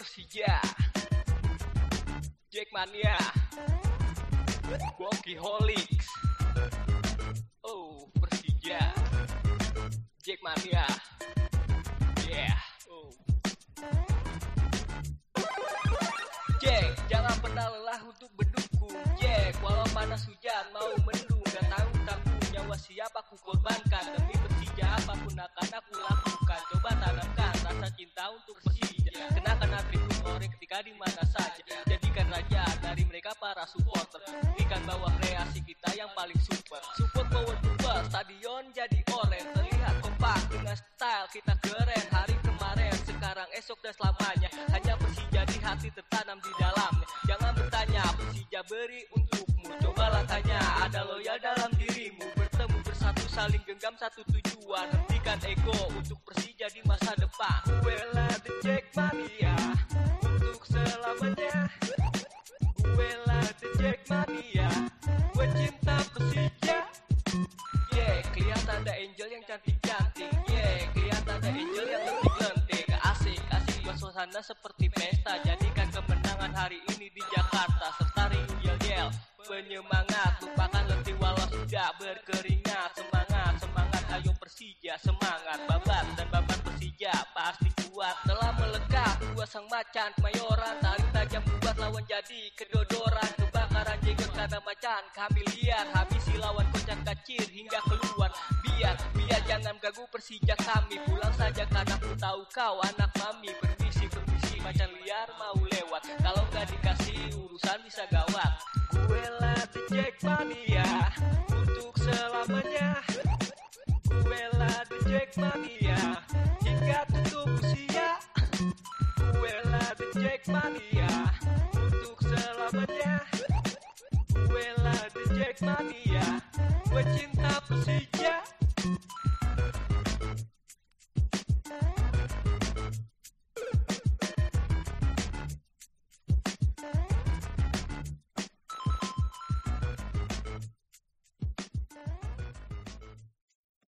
Persija. Jackmania. Holics. Oh Persija. Jackmania. Yeah oh. Jack jangan pernah lelah untuk berdukung Jack walau panas hujan mau mendung Dan tahu tanggung nyawa siapa ku korbankan di mana saja. Jadikan raja dari mereka para supporter. Berikan bahwa kreasi kita yang paling super. Support power dua stadion jadi oren Terlihat kompak dengan style kita keren. Hari kemarin, sekarang, esok dan selamanya. Hanya Persija di hati tertanam di dalamnya. Jangan bertanya Persija beri untukmu. Cobalah tanya ada loyal dalam dirimu. Bertemu bersatu saling genggam satu tujuan. Hentikan ego untuk Persija di masa depan. Bella the Jackmania ada angel yang cantik-cantik. Yeah, kelihatan ada angel yang lentik-lentik Asik, asik suasana seperti pesta. Jadikan kemenangan hari ini di Jakarta. Serta riuh yel-yel Penyemangat, lupakan letih walau sudah berkeringat. Semangat, semangat, ayo Persija Semangat, babat dan babat Persija Pasti kuat, telah melekat Dua sang macan, kemayoran Tarik tajam buat lawan jadi kedodoran. Kebakaran jenggot karena macan Kami liar, habisi lawan ganggu Persija kami Pulang saja karena ku tahu kau anak mami. Permisi, permisi, macan liar mau lewat. Kalau nggak dikasih urusan bisa gawat. Gue lah the Jackmania Untuk selamanya. Gue lah the Jackmania Hingga tutup usia. Gue lah the Jackmania Untuk selamanya. Gue lah the Jackmania Gue cinta Persija